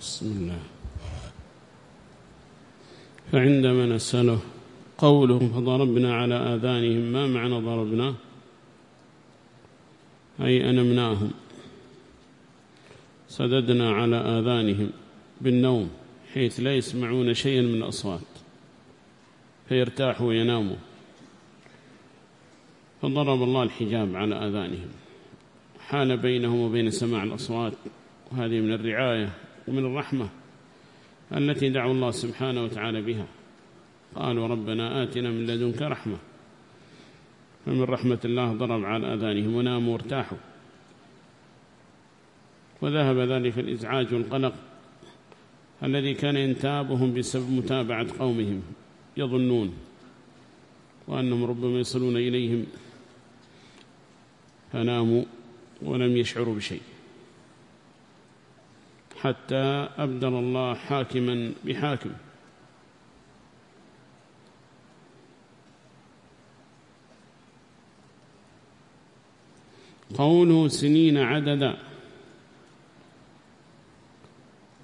بسم الله. فعندما نسأله قوله فضربنا على آذانهم ما معنى ضربنا؟ أي أنمناهم. سددنا على آذانهم بالنوم حيث لا يسمعون شيئا من الأصوات. فيرتاحوا ويناموا. فضرب الله الحجاب على آذانهم. حال بينهم وبين سماع الأصوات. وهذه من الرعاية ومن الرحمة التي دعوا الله سبحانه وتعالى بها. قالوا ربنا آتنا من لدنك رحمة فمن رحمة الله ضرب على آذانهم وناموا وارتاحوا. وذهب ذلك الإزعاج والقلق الذي كان ينتابهم بسبب متابعة قومهم يظنون وأنهم ربما يصلون إليهم فناموا ولم يشعروا بشيء. حتى أبدل الله حاكما بحاكم. قوله سنين عددا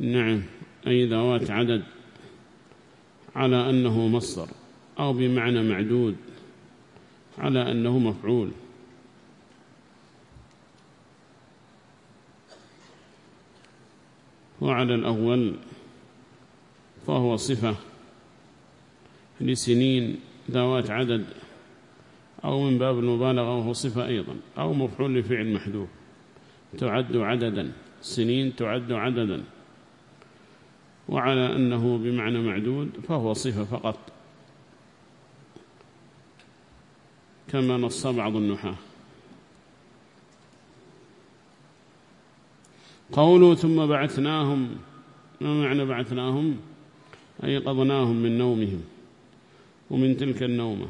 نعم أي ذوات عدد. على أنه مصدر أو بمعنى معدود. على أنه مفعول. وعلى الأول فهو صفة لسنين ذوات عدد أو من باب المبالغة وهو صفة أيضا أو مفعول لفعل محذوف. تعد عددا سنين تعد عددا. وعلى أنه بمعنى معدود فهو صفة فقط. كما نص بعض النحاة. قولوا ثم بعثناهم. ما معنى بعثناهم؟ أي قضناهم من نومهم ومن تلك النومة.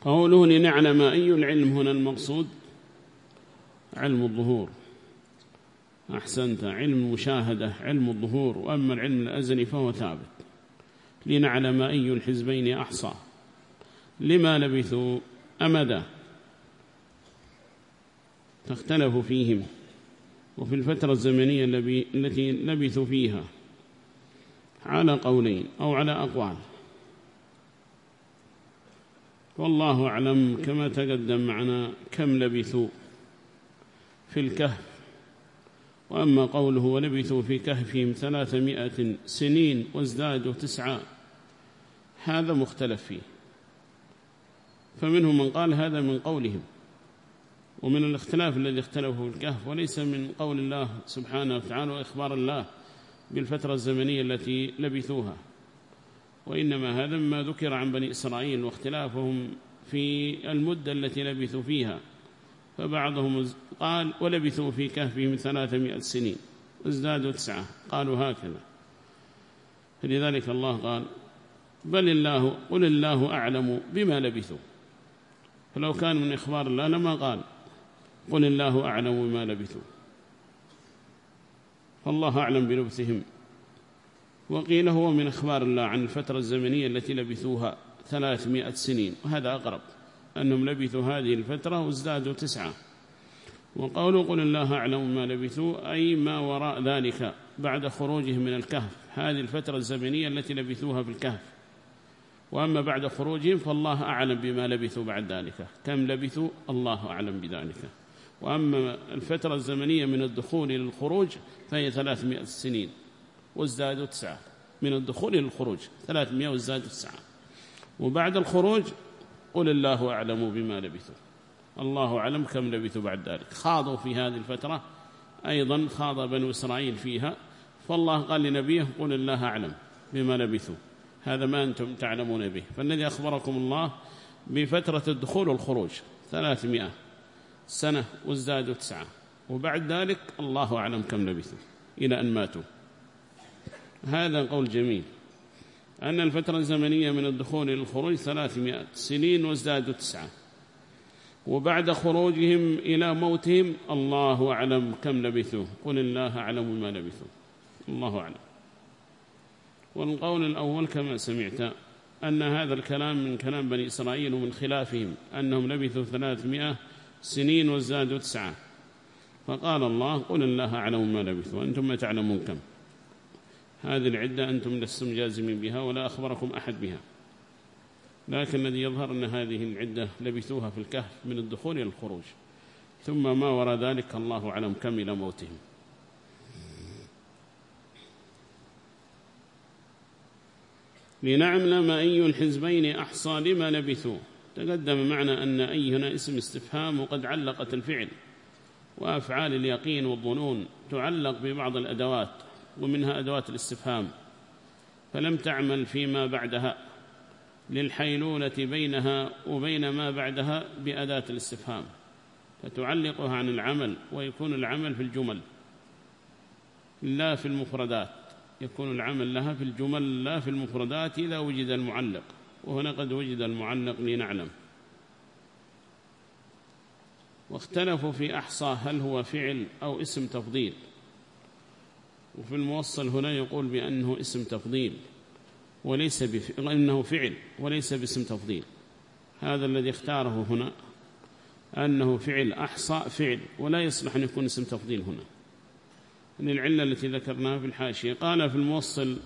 قوله لنعلم أي العلم هنا المقصود؟ علم الظهور. أحسنت علم المشاهدة علم الظهور. وأما العلم الأزلي فهو ثابت. لنعلم أي الحزبين أحصى. لما لبثوا أمدا. فاختلفوا فيهم. وفي الفترة الزمنية التي لبثوا فيها على قولين أو على أقوال. والله أعلم كما تقدم معنا كم لبثوا في الكهف. وأما قوله ولبثوا في كهفهم ثلاثمائة سنين وازدادوا تسعة هذا مختلف فيه. فمنهم من قال هذا من قولهم. ومن الاختلاف الذي اختلفه الكهف وليس من قول الله سبحانه وتعالى وإخبار الله بالفترة الزمنية التي لبثوها. وإنما هذا ما ذكر عن بني إسرائيل واختلافهم في المدة التي لبثوا فيها. فبعضهم قال ولبثوا في كهفهم ثلاثمائة سنين وازدادوا تسعة قالوا هكذا. فلذلك الله قال بل الله قل الله أعلم بما لبثوا. فلو كان من إخبار الله لما قال قل الله أعلم بما لبثوا. فالله أعلم بلبثهم وقيل هو من أخبار الله عن الفترة الزمنية التي لبثوها ثلاثمائة سنين وهذا أقرب أنهم لبثوا هذه الفترة وازدادوا تسعة. وقولوا قل الله أعلم ما لبثوا أي ما وراء ذلك بعد خروجهم من الكهف هذه الفترة الزمنية التي لبثوها في الكهف. وأما بعد خروجهم فالله أعلم بما لبثوا بعد ذلك. كم لبثوا؟ الله أعلم بذلك. وأما الفترة الزمنية من الدخول إلى الخروج فهي ثلاثمائة سنين وازدادوا تسعة. من الدخول إلى الخروج ثلاثمائة وازدادوا تسعة. وبعد الخروج قل الله أعلم بما لبثوا. الله أعلم كم لبثوا بعد ذلك. خاضوا في هذه الفترة أيضا خاض بنو إسرائيل فيها. فالله قال لنبيه قل الله أعلم بما لبثوا. هذا ما أنتم تعلمون به. فالذي أخبركم الله بفترة الدخول والخروج ثلاثمائة سنة وازدادوا تسعة. وبعد ذلك الله أعلم كم لبثوا إلى أن ماتوا. هذا قول جميل. أن الفترة الزمنية من الدخول إلى الخروج ثلاثمائة سنين وازدادوا تسعة. وبعد خروجهم إلى موتهم الله أعلم كم لبثوا. قل الله أعلم ما لبثوا. الله أعلم. والقول الأول كما سمعت أن هذا الكلام من كلام بني إسرائيل ومن خلافهم أنهم لبثوا ثلاثمائة سنين وازدادوا تسعة. فقال الله قل الله أعلم ما لبثوا وأنتم ما تعلمون كم. هذه العدة أنتم لستم جازمين بها ولا أخبركم أحد بها. لكن الذي يظهر أن هذه العدة لبثوها في الكهف من الدخول إلى الخروج. ثم ما وراء ذلك الله أعلم كم إلى موتهم. لنعلم أي الحزبين أحصى لما لبثوا. تقدم معنا أن أي هنا اسم استفهام وقد علقت الفعل وأفعال اليقين والظنون تعلق ببعض الأدوات ومنها أدوات الاستفهام فلم تعمل فيما بعدها للحيلولة بينها وبين ما بعدها بأداة الاستفهام فتعلقها عن العمل ويكون العمل في الجمل لا في المفردات يكون العمل لها في الجمل لا في المفردات إذا وجد المعلق. وهنا قد وجد المعلق لنعلم. واختلفوا في أحصى هل هو فعل أو اسم تفضيل. وفي الموصل هنا يقول بأنه اسم تفضيل وليس بأنه فعل وليس باسم تفضيل. هذا الذي اختاره هنا أنه فعل أحصى فعل ولا يصلح أن يكون اسم تفضيل هنا. للعلة التي ذكرناها في الحاشية. قال في الموصل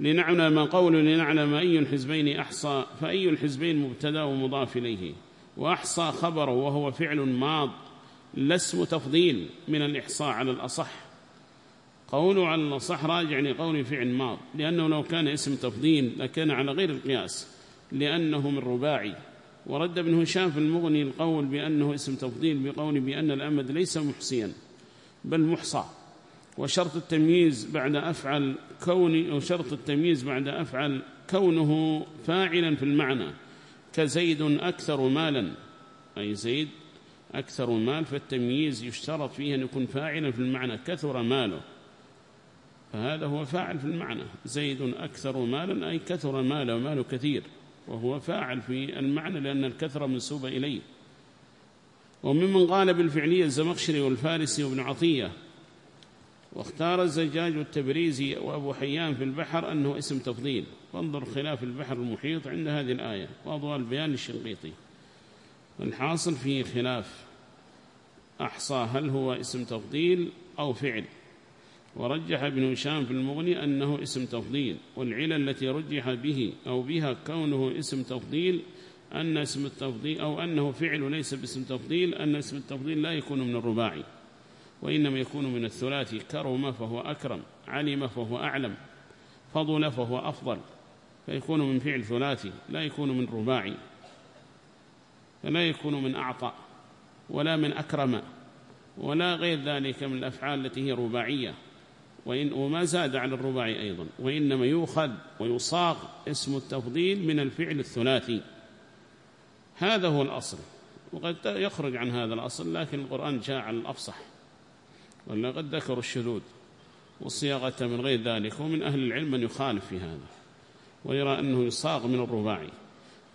لنعلم قول لنعلم أي الحزبين أحصى فأي الحزبين مبتدأ ومضاف إليه. وأحصى خبره وهو فعل ماض لا اسم تفضيل من الإحصاء على الأصح. قوله على الأصح راجع لقول فعل ماض لأنه لو كان اسم تفضيل لكان على غير القياس لأنه من رباعي. ورد ابن هشام في المغني القول بأنه اسم تفضيل بقول بأن الأمد ليس محصيا بل محصى. وشرط التمييز بعد أفعل كون وشرط التمييز بعد أفعل كونه فاعلا في المعنى. كزيد أكثر مالا. أي زيد أكثر مال فالتمييز يشترط فيه أن يكون فاعلا في المعنى. كثر ماله. فهذا هو فاعل في المعنى. زيد أكثر مالا أي كثر ماله ماله كثير. وهو فاعل في المعنى لأن الكثرة منسوبة إليه. وممن قال بالفعلية الزمخشري والفارسي وابن عطية واختار الزجاج والتبريزي وأبو حيان في البحر أنه اسم تفضيل. فانظر خلاف البحر المحيط عند هذه الآية وأضواء البيان للشنقيطي. الحاصل فيه خلاف. أحصى هل هو اسم تفضيل أو فعل. ورجح ابن هشام في المغني أنه اسم تفضيل والعلة التي رجح به أو بها كونه اسم تفضيل أن اسم التفضيل أو أنه فعل ليس باسم تفضيل أن اسم التفضيل لا يكون من الرباعي. وإنما يكون من الثلاثي كرم فهو أكرم علم فهو أعلم فضل فهو أفضل فيكون من فعل ثلاثي لا يكون من رباعي فلا يكون من أعطى ولا من أكرم ولا غير ذلك من الأفعال التي هي رباعية. وإن وما زاد على الرباعي أيضا وإنما يؤخذ ويصاغ اسم التفضيل من الفعل الثلاثي. هذا هو الأصل وقد يخرج عن هذا الأصل لكن القرآن جاء على الأفصح. ولقد ذكروا الشذوذ والصياغة من غير ذلك ومن أهل العلم من يخالف في هذا ويرى أنه يصاغ من الرباعي.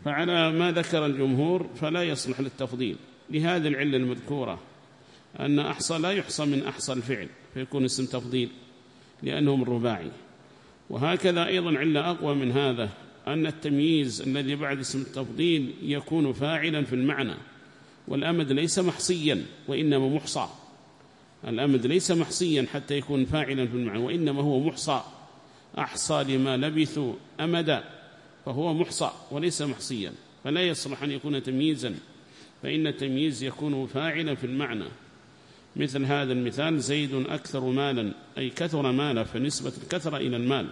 فعلى ما ذكر الجمهور فلا يصلح للتفضيل. لهذه العلة المذكورة أن أحصى لا يحصى من أحصى الفعل فيكون اسم تفضيل لأنه من رباعي. وهكذا أيضا علة أقوى من هذا أن التمييز الذي بعد اسم التفضيل يكون فاعلا في المعنى والأمد ليس محصيا وإنما محصى. الأمد ليس محصيا حتى يكون فاعلا في المعنى وإنما هو محصى أحصى لما لبثوا أمدا فهو محصى وليس محصيا فلا يصلح أن يكون تمييزا فإن التمييز يكون فاعلا في المعنى. مثل هذا المثال زيد أكثر مالا أي كثر مالا فنسبة الكثرة إلى المال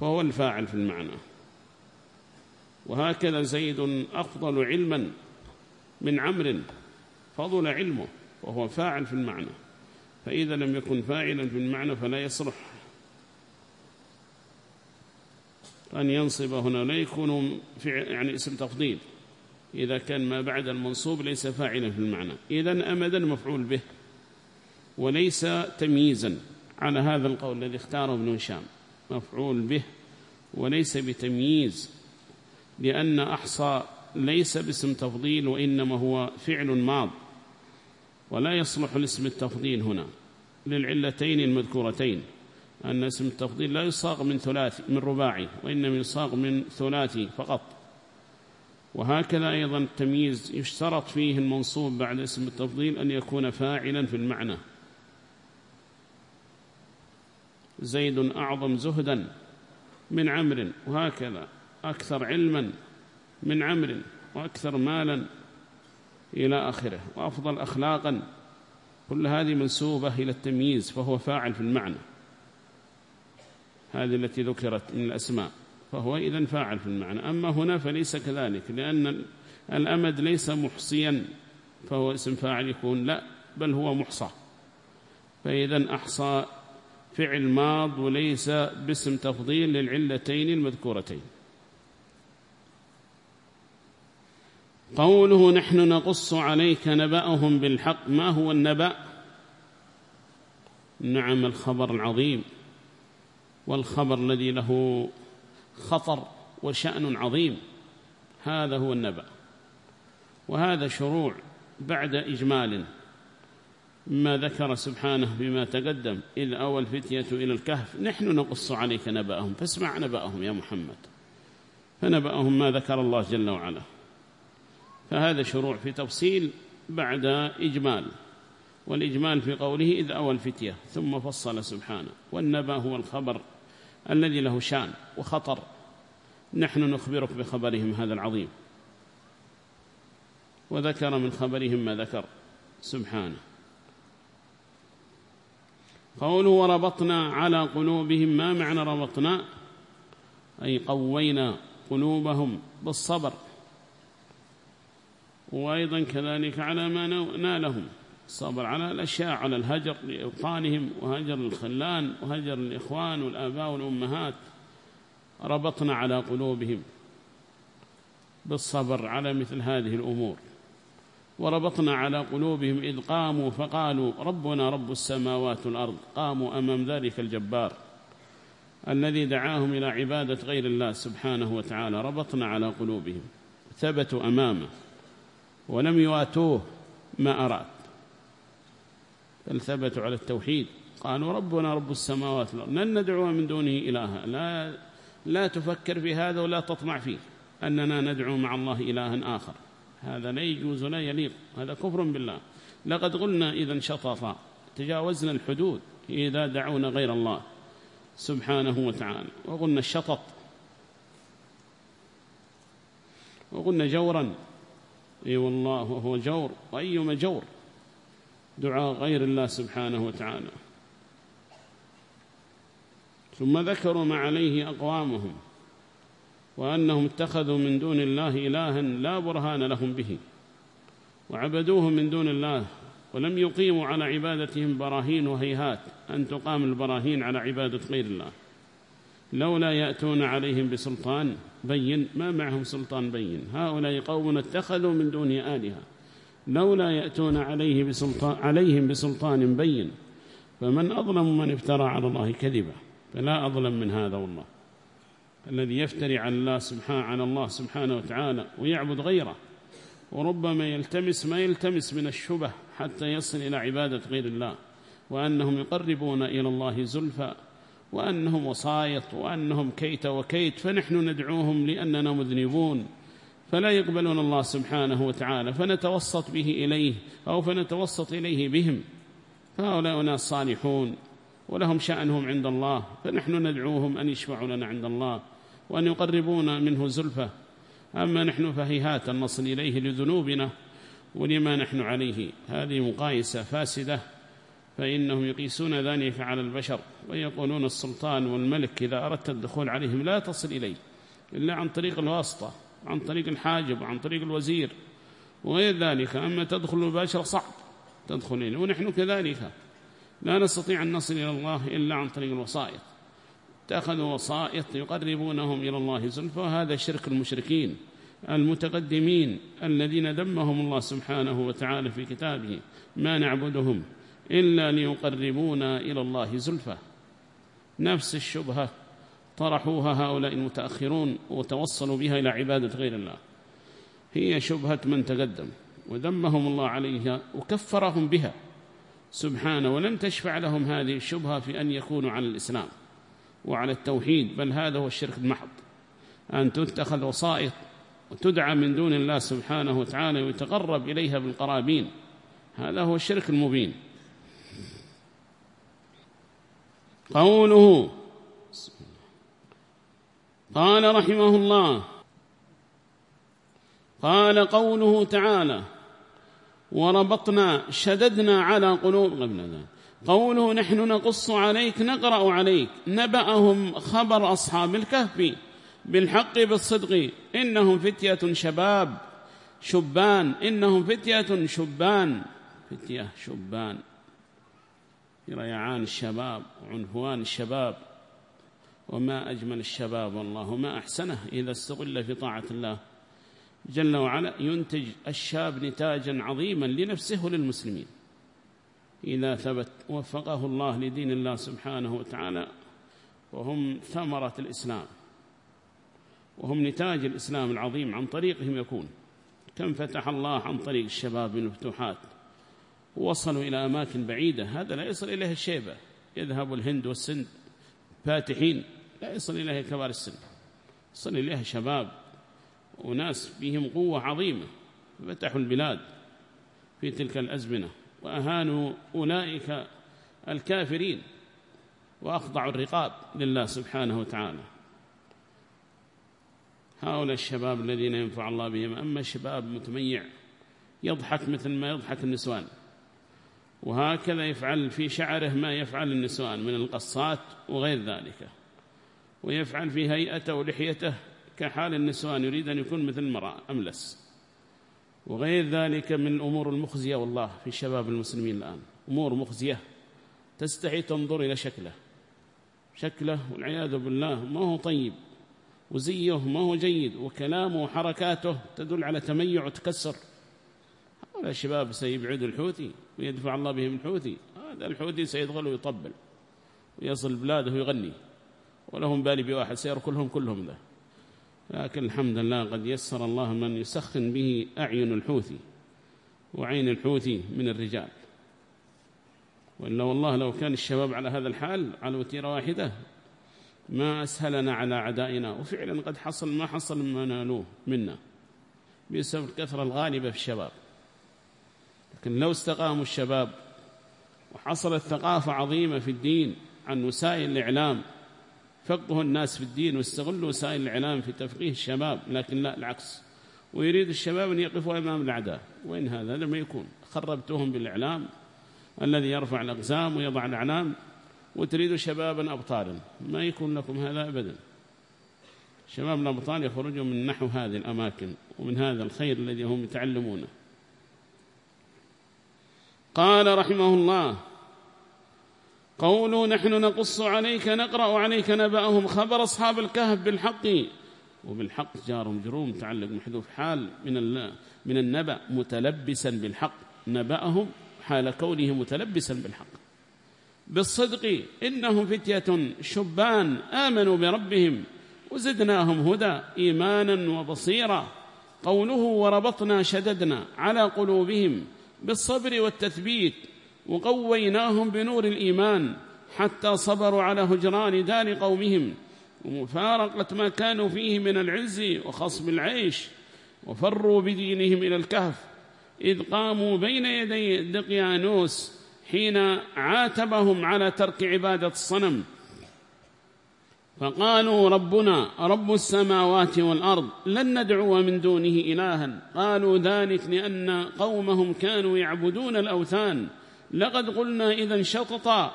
فهو الفاعل في المعنى. وهكذا زيد أفضل علما من عمر فضل علمه وهو فاعل في المعنى. فإذا لم يكن فاعلا في المعنى فلا يصلح. أن ينصب هنا لا يكون يعني اسم تفضيل. إذا كان ما بعد المنصوب ليس فاعلا في المعنى. إذا أمدا مفعول به وليس تمييزا. على هذا القول الذي اختاره ابن هشام. مفعول به وليس بتمييز. لأن أحصى ليس باسم تفضيل وإنما هو فعل ماض. ولا يصلح الاسم التفضيل هنا. للعلتين المذكورتين. أن اسم التفضيل لا يصاغ من ثلاثي من رباعي وإنما يصاغ من ثلاثي فقط. وهكذا أيضا التمييز يشترط فيه المنصوب بعد اسم التفضيل أن يكون فاعلا في المعنى. زيد أعظم زهدا من عمر وهكذا أكثر علما من عمر وأكثر مالا إلى آخره وأفضل أخلاقا كل هذه منسوبة إلى التمييز فهو فاعل في المعنى. هذه التي ذكرت من الأسماء فهو إذن فاعل في المعنى. أما هنا فليس كذلك لأن الأمد ليس محصيا فهو اسم فاعل يكون لا بل هو محصى. فإذا أحصى فعل ماض وليس باسم تفضيل للعلتين المذكورتين. قوله نحن نقص عليك نبأهم بالحق ما هو النبأ؟ نعم الخبر العظيم. والخبر الذي له خطر وشأن عظيم. هذا هو النبأ. وهذا شروع بعد إجمال. ما ذكر سبحانه بما تقدم إذ أول فتية إلى الكهف نحن نقص عليك نبأهم فاسمع نبأهم يا محمد. فنبأهم ما ذكر الله جل وعلا. فهذا شروع في تفصيل بعد إجمال والإجمال في قوله إذ أول فتية ثم فصل سبحانه والنبأ هو الخبر الذي له شان وخطر نحن نخبرك بخبرهم هذا العظيم. وذكر من خبرهم ما ذكر سبحانه. قوله وربطنا على قلوبهم ما معنى ربطنا؟ أي قوينا قلوبهم بالصبر. وأيضا كذلك على ما نالهم. الصبر على الأشياء على الهجر لإبطانهم وهجر الخلان وهجر الإخوان والآباء والأمهات. ربطنا على قلوبهم بالصبر على مثل هذه الأمور. وربطنا على قلوبهم إذ قاموا فقالوا ربنا رب السماوات والأرض. قاموا أمام ذلك الجبار الذي دعاهم إلى عبادة غير الله سبحانه وتعالى. ربطنا على قلوبهم. ثبتوا أمامه. ولم يواتوه ما أراد بل ثبتوا على التوحيد. قالوا ربنا رب السماوات والأرض لن ندعو من دونه إلها لا, لا تفكر في هذا ولا تطمع فيه أننا ندعو مع الله إلها آخر. هذا لا يجوز ولا يليق هذا كفر بالله. لقد قلنا إذا شططا تجاوزنا الحدود إذا دعونا غير الله سبحانه وتعالى. وقلنا الشطط وقلنا جورا إي والله وهو جور وأيما جور. دعاء غير الله سبحانه وتعالى. ثم ذكروا ما عليه أقوامهم وأنهم اتخذوا من دون الله إلها لا برهان لهم به وعبدوه من دون الله ولم يقيموا على عبادتهم براهين وهيهات أن تقام البراهين على عبادة غير الله. لولا يأتون عليهم بسلطان بين ما معهم سلطان بين. هؤلاء قوم اتخذوا من دون آلهة. لولا يأتون عليه بسلطان عليهم بسلطان بين فمن أظلم من افترى على الله كذبا فلا أظلم من هذا والله. الذي يفتري على الله سبحانه على الله سبحانه وتعالى ويعبد غيره. وربما يلتمس ما يلتمس من الشبه حتى يصل إلى عبادة غير الله. وأنهم يقربون إلى الله زلفى وأنهم وصايط وأنهم كيت وكيت فنحن ندعوهم لأننا مذنبون فلا يقبلون الله سبحانه وتعالى فنتوسط به إليه أو فنتوسط إليه بهم. فهؤلاء ناس صالحون ولهم شأنهم عند الله فنحن ندعوهم أن يشفعوا لنا عند الله وأن يقربونا منه زلفة. أما نحن فهيهات نصل إليه لذنوبنا ولما نحن عليه؟ هذه مقايسة فاسدة. فإنهم يقيسون ذلك على البشر ويقولون السلطان والملك إذا أردت الدخول عليهم لا تصل إليه إلا عن طريق الواسطة عن طريق الحاجب عن طريق الوزير وغير ذلك. أما تدخل المباشرة صعب تدخل إليه ونحن كذلك لا نستطيع أن نصل إلى الله إلا عن طريق الوسائط. اتخذوا وسائط يقربونهم إلى الله زلفى وهذا شرك المشركين المتقدمين الذين ذمهم الله سبحانه وتعالى في كتابه ما نعبدهم. إلا ليقربونا إلى الله زلفى. نفس الشبهة طرحوها هؤلاء المتأخرون وتوصلوا بها إلى عبادة غير الله. هي شبهة من تقدم وذمهم الله عليها وكفرهم بها. سبحانه ولم تشفع لهم هذه الشبهة في أن يكونوا على الإسلام وعلى التوحيد بل هذا هو الشرك المحض. أن تتخذ وسائط وتدعى من دون الله سبحانه وتعالى ويتقرب إليها بالقرابين هذا هو الشرك المبين. قوله. قال رحمه الله. قال قوله تعالى وربطنا شددنا على قلوب قبل قوله نحن نقص عليك نقرأ عليك. نبأهم خبر أصحاب الكهف. بالحق بالصدق. إنهم فتية شباب شبان. إنهم فتية شبان. فتية شبان. ريعان الشباب وعنفوان الشباب وما أجمل الشباب والله ما أحسنه إذا استغل في طاعة الله. جل وعلا ينتج الشاب نتاجا عظيما لنفسه وللمسلمين. إذا ثبت وفقه الله لدين الله سبحانه وتعالى وهم ثمرة الإسلام وهم نتاج الإسلام العظيم عن طريقهم يكون. كم فتح الله عن طريق الشباب من الفتوحات ووصلوا إلى أماكن بعيدة. هذا لا يصل إليه الشيبة. يذهب الهند والسند فاتحين. لا يصل إليه كبار السن. يصل إليها شباب. وناس فيهم قوة عظيمة. فتحوا البلاد في تلك الأزمنة. وأهانوا أولئك الكافرين. وأخضعوا الرقاب لله سبحانه وتعالى. هؤلاء الشباب الذين ينفع الله بهم. أما شباب متميع يضحك مثل ما يضحك النسوان. وهكذا يفعل في شعره ما يفعل النسوان من القصات وغير ذلك. ويفعل في هيئته ولحيته كحال النسوان يريد أن يكون مثل المرأة أملس. وغير ذلك من الأمور المخزية والله في شباب المسلمين الآن أمور مخزية تستحي تنظر إلى شكله. شكله والعياذ بالله ما هو طيب. وزيه ما هو جيد. وكلامه وحركاته تدل على تميع وتكسر. هؤلاء الشباب سيبعدوا الحوثي. ويدفع الله بهم الحوثي. هذا الحوثي سيدخل ويطبل ويصل بلاده ويغني ولهم بالي بواحد سيركلهم كلهم ذا. لكن الحمد لله قد يسر الله من يسخن به أعين الحوثي وعين الحوثي من الرجال. وإلا والله لو كان الشباب على هذا الحال على وتيرة واحدة ما أسهلنا على عدائنا وفعلا قد حصل ما حصل ما نالوه منا بسبب الكثرة الغالبة في الشباب. لكن لو استقاموا الشباب وحصلت ثقافة عظيمة في الدين عن وسائل الإعلام فقهوا الناس في الدين واستغلوا وسائل الإعلام في تفقيه الشباب لكن لا العكس. ويريد الشباب أن يقفوا أمام الأعداء. وين هذا ما يكون خربتهم بالإعلام الذي يرفع الأقسام ويضع الأعلام وتريد شبابا أبطالا. ما يكون لكم هذا أبدا. شباب الأبطال يخرجوا من نحو هذه الأماكن ومن هذا الخير الذي هم يتعلمونه. قال رحمه الله قولوا نحن نقص عليك نقرأ عليك نبأهم خبر أصحاب الكهف بالحق وبالحق جار جروم متعلق محذوف حال من من النبأ متلبسا بالحق نبأهم حال كونه متلبسا بالحق. بالصدق إنهم فتية شبان آمنوا بربهم وزدناهم هدى إيمانا وبصيرا. قوله وربطنا شددنا على قلوبهم بالصبر والتثبيت وقويناهم بنور الإيمان حتى صبروا على هجران دار قومهم ومفارقة ما كانوا فيه من العز وخصم العيش وفروا بدينهم إلى الكهف إذ قاموا بين يدي دقيانوس حين عاتبهم على ترك عبادة الصنم. فقالوا ربنا رب السماوات والأرض لن ندعو من دونه إلها. قالوا ذلك لأن قومهم كانوا يعبدون الأوثان. لقد قلنا إذا شططا.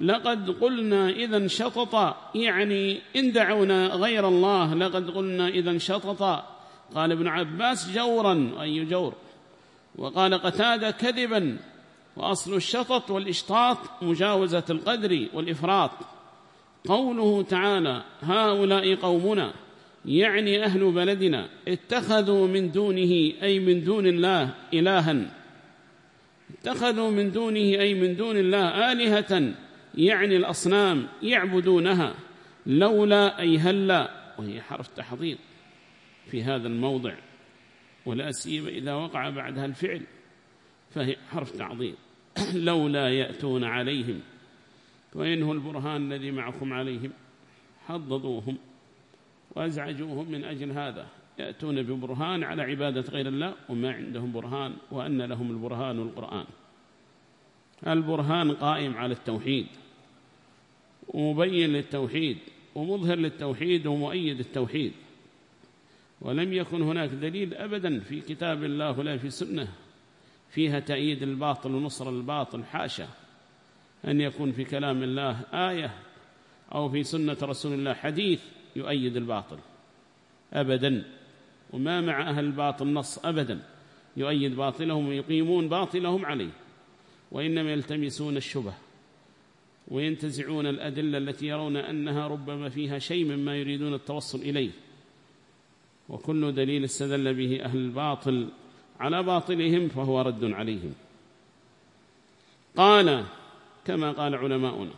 لقد قلنا إذا شططا. يعني إن دعونا غير الله لقد قلنا إذا شططا. قال ابن عباس جورا أي جور. وقال قتاد كذبا. وأصل الشطط والإشطاط مجاوزة القدر والإفراط. قوله تعالى هؤلاء قومنا يعني أهل بلدنا اتخذوا من دونه أي من دون الله إلها. اتخذوا من دونه أي من دون الله آلهة يعني الأصنام يعبدونها. لولا أي هلا وهي حرف تحضير في هذا الموضع. ولا سيما إذا وقع بعدها الفعل فهي حرف تعظيم لولا يأتون عليهم وإنه البرهان الذي معكم عليهم. حضضوهم وأزعجوهم من أجل هذا. يأتون ببرهان على عبادة غير الله وما عندهم برهان وأن لهم البرهان والقرآن البرهان قائم على التوحيد ومبين للتوحيد ومظهر للتوحيد ومؤيد التوحيد. ولم يكن هناك دليل أبدا في كتاب الله ولا في سنة فيها تأييد الباطل ونصر الباطل حاشا. أن يكون في كلام الله آية أو في سنة رسول الله حديث يؤيد الباطل أبدا. وما مع أهل الباطل نص أبدا. يؤيد باطلهم ويقيمون باطلهم عليه. وإنما يلتمسون الشبه وينتزعون الأدلة التي يرون أنها ربما فيها شيء مما يريدون التوصل إليه. وكل دليل استدل به أهل الباطل على باطلهم فهو رد عليهم. قال كما قال علماؤنا.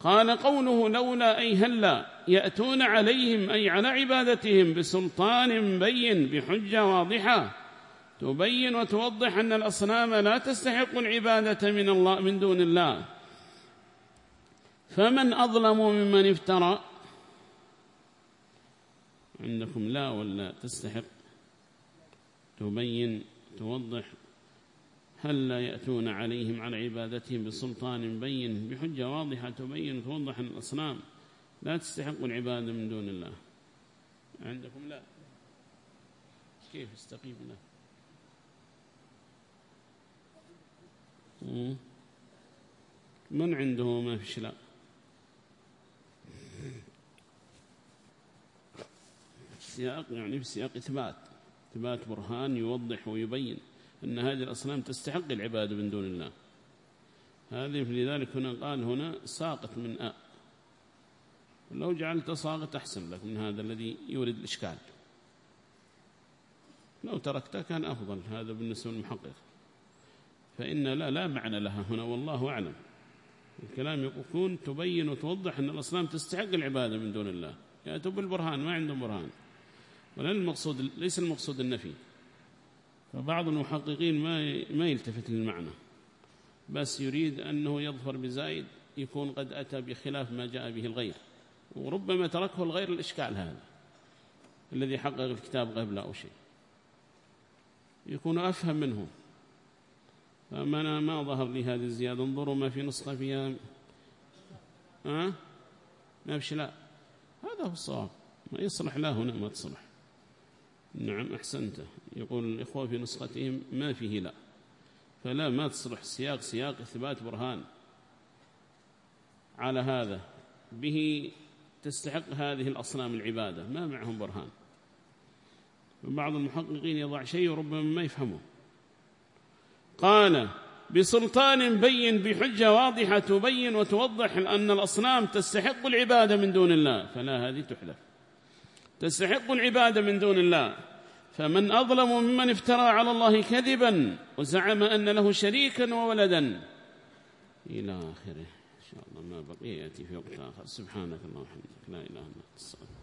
قال قوله لولا أي هلا يأتون عليهم أي على عبادتهم بسلطان بين بحجة واضحة تبين وتوضح أن الأصنام لا تستحق العبادة من الله من دون الله. فمن أظلم ممن افترى؟ عندكم لا ولا تستحق. تبين توضح هل لا يأتون عليهم على عبادتهم بسلطان بين بحجة واضحة تبين توضح الأصنام لا تستحق العبادة من دون الله. عندكم؟ لا. كيف استقيم له؟ من عنده ما فيش؟ لا. سياق يعني في سياق إثبات. إثبات برهان يوضح ويبين. أن هذه الأصنام تستحق العبادة من دون الله. هذه لذلك هنا قال هنا ساقط من أ. لو جعلت ساقط أحسن لك من هذا الذي يورد الإشكال. لو تركته كان أفضل. هذا بالنسبة للمحقق. فإن لا لا معنى لها هنا والله أعلم. الكلام يكون تبين وتوضح أن الأصنام تستحق العبادة من دون الله. يأتوا بالبرهان ما عندهم برهان. ولن المقصود ليس المقصود النفي. فبعض المحققين ما ما يلتفت للمعنى بس يريد أنه يظفر بزايد يكون قد أتى بخلاف ما جاء به الغير وربما تركه الغير الإشكال هذا الذي حقق الكتاب قبل أو شيء. يكون أفهم منه. فما أنا ما ظهر لي هذه الزيادة انظروا ما في نسخة فيها ها؟ ما لا. هذا هو الصواب. ما يصلح لا هنا ما تصلح. نعم أحسنت. يقول الإخوة في نسختهم ما فيه لا. فلا ما تصلح سياق سياق إثبات برهان. على هذا به تستحق هذه الأصنام العبادة ما معهم برهان. بعض المحققين يضع شيء وربما ما يفهمه. قال بسلطان بين بحجة واضحة تبين وتوضح أن الأصنام تستحق العبادة من دون الله. فلا هذه تحلف. تستحق العبادة من دون الله. فمن أظلم ممن افترى على الله كذبا وزعم أن له شريكا وولدا. إلى آخره. إن شاء الله ما بقي يأتي في وقت آخر. سبحانك اللهم وبحمدك. لا إله إلا أنت.